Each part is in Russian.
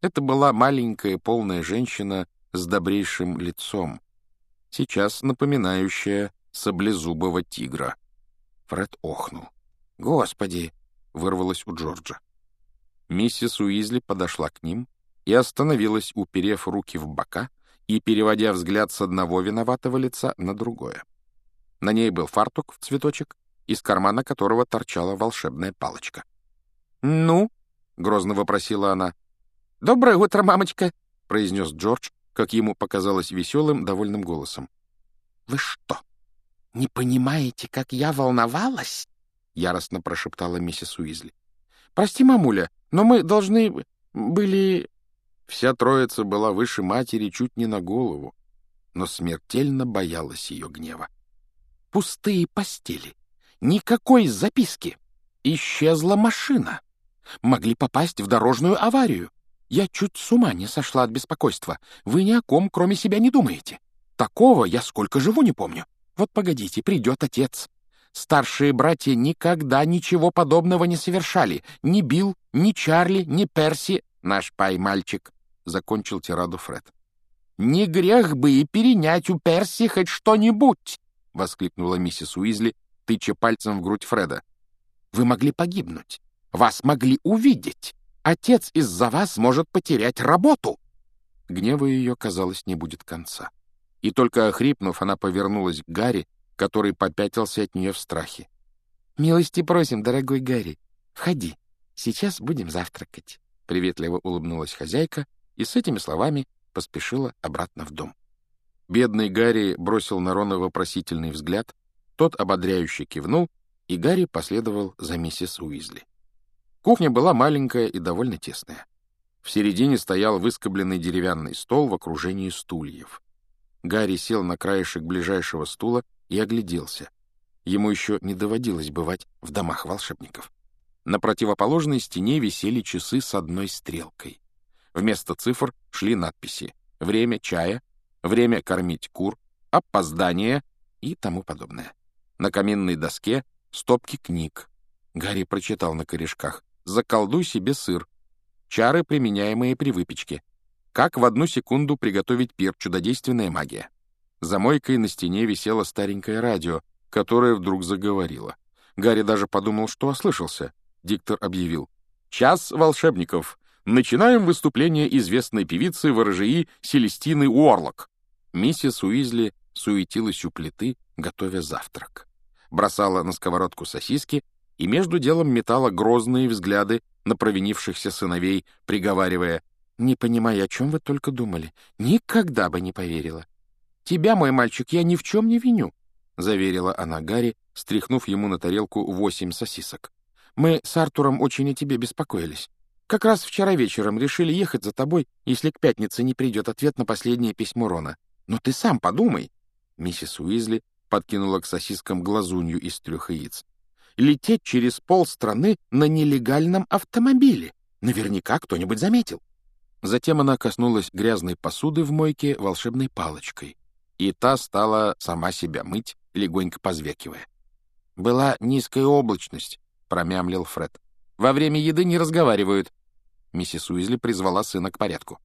Это была маленькая полная женщина с добрейшим лицом, сейчас напоминающая саблезубого тигра. Фред охнул. «Господи!» — вырвалось у Джорджа. Миссис Уизли подошла к ним и остановилась, уперев руки в бока и переводя взгляд с одного виноватого лица на другое. На ней был фартук в цветочек, из кармана которого торчала волшебная палочка. «Ну?» — грозно вопросила она. «Доброе утро, мамочка!» — произнес Джордж, как ему показалось веселым, довольным голосом. «Вы что, не понимаете, как я волновалась?» — яростно прошептала миссис Уизли. «Прости, мамуля, но мы должны были...» Вся троица была выше матери чуть не на голову, но смертельно боялась ее гнева. Пустые постели, никакой записки. Исчезла машина. Могли попасть в дорожную аварию. Я чуть с ума не сошла от беспокойства. Вы ни о ком, кроме себя, не думаете. Такого я сколько живу не помню. Вот погодите, придет отец. Старшие братья никогда ничего подобного не совершали. Ни Билл, ни Чарли, ни Перси, наш пай-мальчик, — закончил тираду Фред. «Не грех бы и перенять у Перси хоть что-нибудь!» — воскликнула миссис Уизли, тыча пальцем в грудь Фреда. «Вы могли погибнуть. Вас могли увидеть. Отец из-за вас может потерять работу!» Гневу ее, казалось, не будет конца. И только охрипнув, она повернулась к Гарри, который попятился от нее в страхе. «Милости просим, дорогой Гарри. Входи. Сейчас будем завтракать». Приветливо улыбнулась хозяйка и с этими словами поспешила обратно в дом. Бедный Гарри бросил на Рона вопросительный взгляд, тот ободряюще кивнул, и Гарри последовал за миссис Уизли. Кухня была маленькая и довольно тесная. В середине стоял выскобленный деревянный стол в окружении стульев. Гарри сел на краешек ближайшего стула и огляделся. Ему еще не доводилось бывать в домах волшебников. На противоположной стене висели часы с одной стрелкой. Вместо цифр шли надписи «Время чая», «Время кормить кур», «Опоздание» и тому подобное. На каминной доске — стопки книг. Гарри прочитал на корешках заколдуй себе сыр. Чары, применяемые при выпечке. Как в одну секунду приготовить пир, чудодейственная магия. За мойкой на стене висело старенькое радио, которое вдруг заговорило. Гарри даже подумал, что ослышался. Диктор объявил. «Час волшебников. Начинаем выступление известной певицы ворожеи Селестины Уорлок». Миссис Уизли суетилась у плиты, готовя завтрак. Бросала на сковородку сосиски и между делом метала грозные взгляды на провинившихся сыновей, приговаривая, «Не понимая, о чем вы только думали, никогда бы не поверила». «Тебя, мой мальчик, я ни в чем не виню», — заверила она Гарри, стряхнув ему на тарелку восемь сосисок. «Мы с Артуром очень о тебе беспокоились. Как раз вчера вечером решили ехать за тобой, если к пятнице не придет ответ на последнее письмо Рона. Но ты сам подумай». Миссис Уизли подкинула к сосискам глазунью из трех яиц лететь через полстраны на нелегальном автомобиле. Наверняка кто-нибудь заметил. Затем она коснулась грязной посуды в мойке волшебной палочкой, и та стала сама себя мыть, легонько позвякивая. «Была низкая облачность», — промямлил Фред. «Во время еды не разговаривают». Миссис Уизли призвала сына к порядку.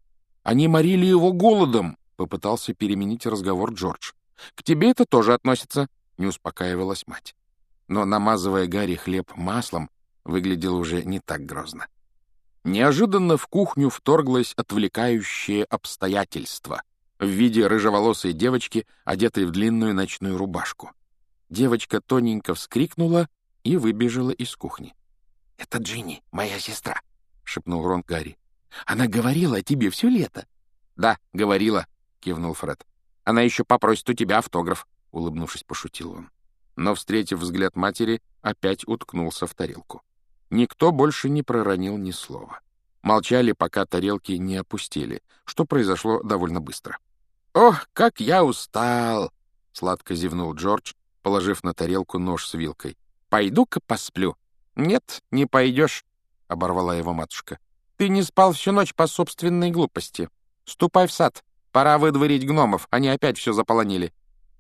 «Они морили его голодом», — попытался переменить разговор Джордж. «К тебе это тоже относится», — не успокаивалась мать но, намазывая Гарри хлеб маслом, выглядел уже не так грозно. Неожиданно в кухню вторглось отвлекающее обстоятельство в виде рыжеволосой девочки, одетой в длинную ночную рубашку. Девочка тоненько вскрикнула и выбежала из кухни. — Это Джинни, моя сестра, — шепнул Рон Гарри. — Она говорила о тебе все лето. — Да, говорила, — кивнул Фред. — Она еще попросит у тебя автограф, — улыбнувшись, пошутил он но, встретив взгляд матери, опять уткнулся в тарелку. Никто больше не проронил ни слова. Молчали, пока тарелки не опустили, что произошло довольно быстро. «Ох, как я устал!» — сладко зевнул Джордж, положив на тарелку нож с вилкой. «Пойду-ка посплю». «Нет, не пойдешь», — оборвала его матушка. «Ты не спал всю ночь по собственной глупости. Ступай в сад. Пора выдворить гномов, они опять все заполонили».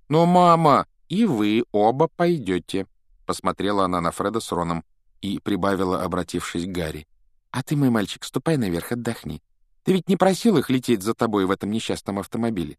«Но, мама!» «И вы оба пойдете», — посмотрела она на Фреда с Роном и прибавила, обратившись к Гарри. «А ты, мой мальчик, ступай наверх, отдохни. Ты ведь не просил их лететь за тобой в этом несчастном автомобиле?